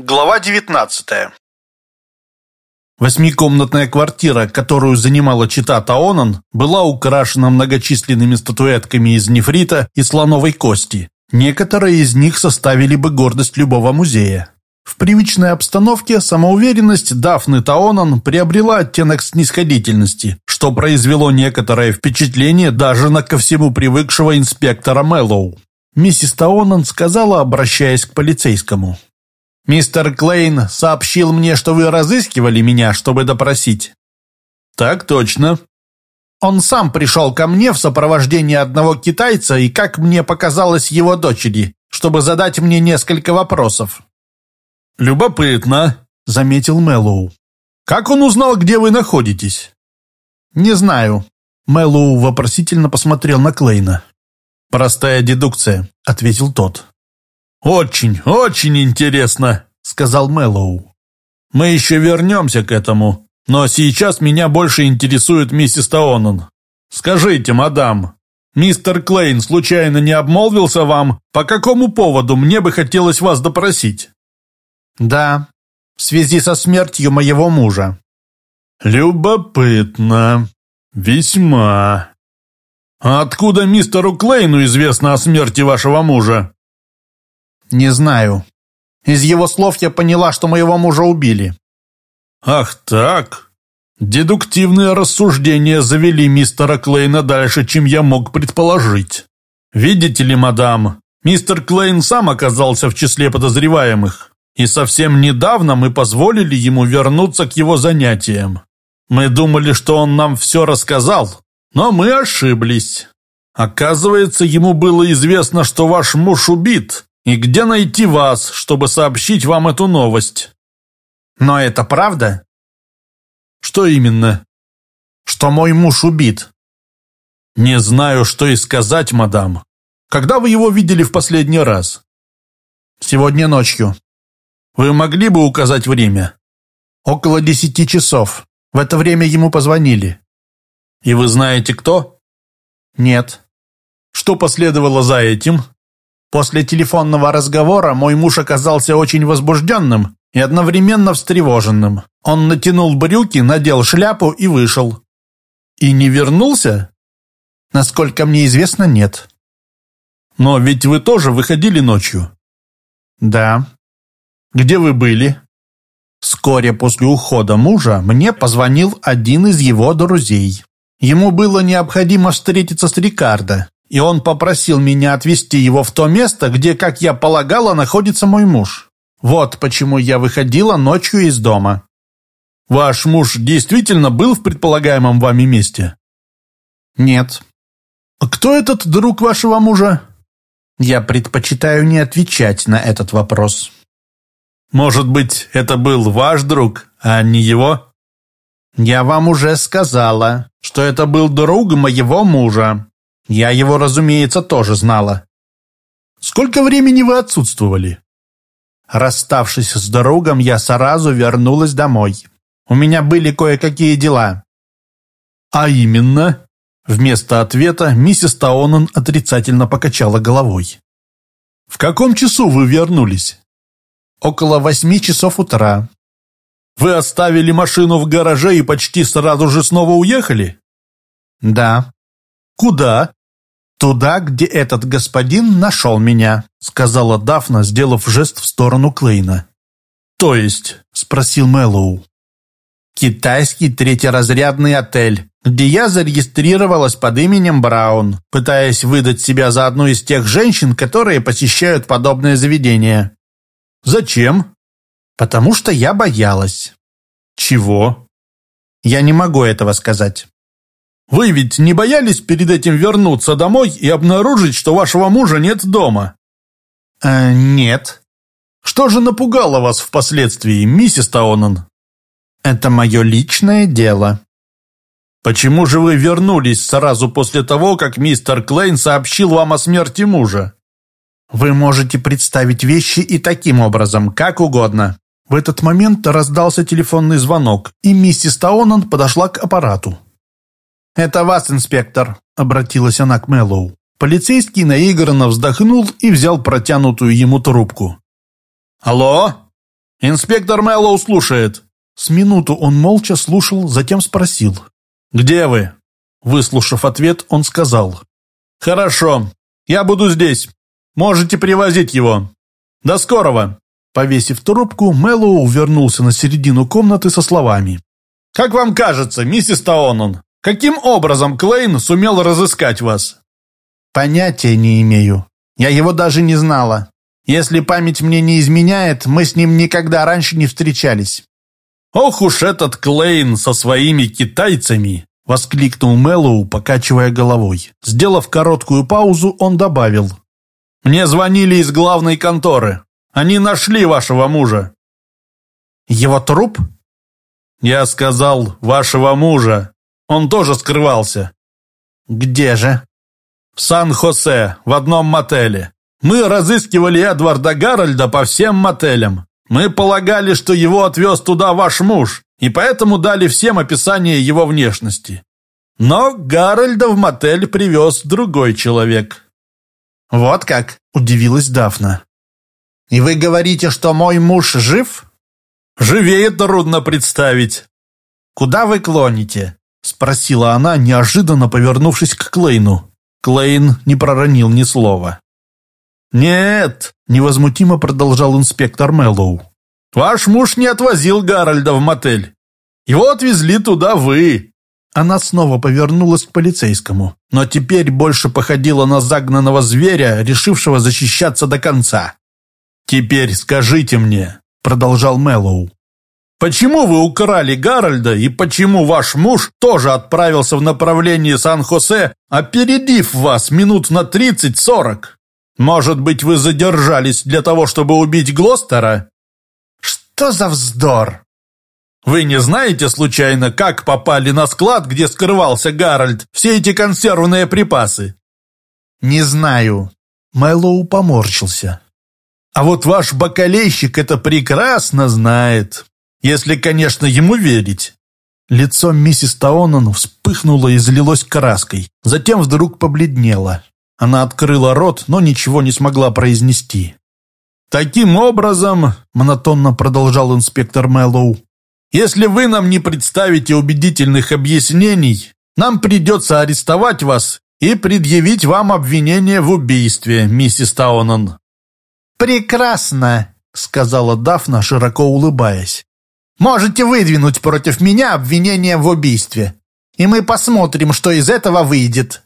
Глава 19 Восьмикомнатная квартира, которую занимала чита Таонан, была украшена многочисленными статуэтками из нефрита и слоновой кости. Некоторые из них составили бы гордость любого музея. В привычной обстановке самоуверенность Дафны Таонан приобрела оттенок снисходительности, что произвело некоторое впечатление даже на ко всему привыкшего инспектора Мэллоу. Миссис Таонан сказала, обращаясь к полицейскому. Мистер Клейн сообщил мне, что вы разыскивали меня, чтобы допросить. Так точно. Он сам пришел ко мне в сопровождении одного китайца и, как мне показалось, его дочери, чтобы задать мне несколько вопросов. Любопытно, заметил Мэллоу. Как он узнал, где вы находитесь? Не знаю. Мэллоу вопросительно посмотрел на Клейна. «Простая дедукция», — ответил тот. «Очень, очень интересно», — сказал Мэллоу. «Мы еще вернемся к этому, но сейчас меня больше интересует миссис Таонан. Скажите, мадам, мистер Клейн случайно не обмолвился вам, по какому поводу мне бы хотелось вас допросить?» «Да, в связи со смертью моего мужа». «Любопытно. Весьма. А откуда мистеру Клейну известно о смерти вашего мужа?» «Не знаю. Из его слов я поняла, что моего мужа убили». «Ах так? Дедуктивные рассуждения завели мистера Клейна дальше, чем я мог предположить. Видите ли, мадам, мистер Клейн сам оказался в числе подозреваемых, и совсем недавно мы позволили ему вернуться к его занятиям. Мы думали, что он нам все рассказал, но мы ошиблись. Оказывается, ему было известно, что ваш муж убит, и где найти вас, чтобы сообщить вам эту новость? Но это правда? Что именно? Что мой муж убит. Не знаю, что и сказать, мадам. Когда вы его видели в последний раз? Сегодня ночью. Вы могли бы указать время? Около десяти часов. В это время ему позвонили. И вы знаете, кто? Нет. Что последовало за этим? После телефонного разговора мой муж оказался очень возбужденным и одновременно встревоженным. Он натянул брюки, надел шляпу и вышел. И не вернулся? Насколько мне известно, нет. Но ведь вы тоже выходили ночью? Да. Где вы были? Вскоре после ухода мужа мне позвонил один из его друзей. Ему было необходимо встретиться с Рикардо, и он попросил меня отвезти его в то место, где, как я полагала, находится мой муж. Вот почему я выходила ночью из дома. Ваш муж действительно был в предполагаемом вами месте? Нет. Кто этот друг вашего мужа? Я предпочитаю не отвечать на этот вопрос. Может быть, это был ваш друг, а не его? Я вам уже сказала, что это был друг моего мужа. Я его, разумеется, тоже знала. Сколько времени вы отсутствовали? Расставшись с другом, я сразу вернулась домой. У меня были кое-какие дела. А именно? Вместо ответа миссис Таонан отрицательно покачала головой. В каком часу вы вернулись? Около восьми часов утра. Вы оставили машину в гараже и почти сразу же снова уехали? Да. Куда? «Туда, где этот господин нашел меня», — сказала Дафна, сделав жест в сторону Клейна. «То есть?» — спросил Мэллоу. «Китайский третьеразрядный отель, где я зарегистрировалась под именем Браун, пытаясь выдать себя за одну из тех женщин, которые посещают подобное заведение». «Зачем?» «Потому что я боялась». «Чего?» «Я не могу этого сказать». Вы ведь не боялись перед этим вернуться домой и обнаружить, что вашего мужа нет дома? Э, нет. Что же напугало вас впоследствии, миссис Таонан? Это мое личное дело. Почему же вы вернулись сразу после того, как мистер Клейн сообщил вам о смерти мужа? Вы можете представить вещи и таким образом, как угодно. В этот момент раздался телефонный звонок, и миссис Таонан подошла к аппарату. «Это вас, инспектор», — обратилась она к Мэллоу. Полицейский наигранно вздохнул и взял протянутую ему трубку. «Алло?» Инспектор Мэллоу слушает». С минуту он молча слушал, затем спросил. «Где вы?» Выслушав ответ, он сказал. «Хорошо, я буду здесь. Можете привозить его. До скорого!» Повесив трубку, Мэллоу вернулся на середину комнаты со словами. «Как вам кажется, миссис Таонон, каким образом Клейн сумел разыскать вас?» «Понятия не имею. Я его даже не знала. Если память мне не изменяет, мы с ним никогда раньше не встречались». «Ох уж этот Клейн со своими китайцами!» — воскликнул Мэллоу, покачивая головой. Сделав короткую паузу, он добавил. «Мне звонили из главной конторы. Они нашли вашего мужа». «Его труп?» «Я сказал, вашего мужа. Он тоже скрывался». «Где же?» «В Сан-Хосе, в одном мотеле. Мы разыскивали Эдварда Гарольда по всем мотелям. Мы полагали, что его отвез туда ваш муж, и поэтому дали всем описание его внешности. Но Гарольда в мотель привез другой человек». «Вот как?» – удивилась Дафна. «И вы говорите, что мой муж жив?» «Живее трудно представить». «Куда вы клоните?» – спросила она, неожиданно повернувшись к Клейну. Клейн не проронил ни слова. «Нет», – невозмутимо продолжал инспектор Мэллоу. «Ваш муж не отвозил Гарольда в мотель. Его отвезли туда вы». Она снова повернулась к полицейскому, но теперь больше походила на загнанного зверя, решившего защищаться до конца. «Теперь скажите мне», — продолжал Мэллоу, «почему вы украли Гарольда и почему ваш муж тоже отправился в направлении Сан-Хосе, опередив вас минут на тридцать-сорок? Может быть, вы задержались для того, чтобы убить Глостера?» «Что за вздор?» «Вы не знаете, случайно, как попали на склад, где скрывался Гарольд, все эти консервные припасы?» «Не знаю». Мэллоу поморщился. А вот ваш бакалейщик это прекрасно знает, если, конечно, ему верить». Лицо миссис Таонан вспыхнуло и залилось краской, затем вдруг побледнело. Она открыла рот, но ничего не смогла произнести. «Таким образом», — монотонно продолжал инспектор Мэллоу, «если вы нам не представите убедительных объяснений, нам придется арестовать вас и предъявить вам обвинение в убийстве, миссис Таунан. «Прекрасно», — сказала Дафна, широко улыбаясь. «Можете выдвинуть против меня обвинение в убийстве, и мы посмотрим, что из этого выйдет».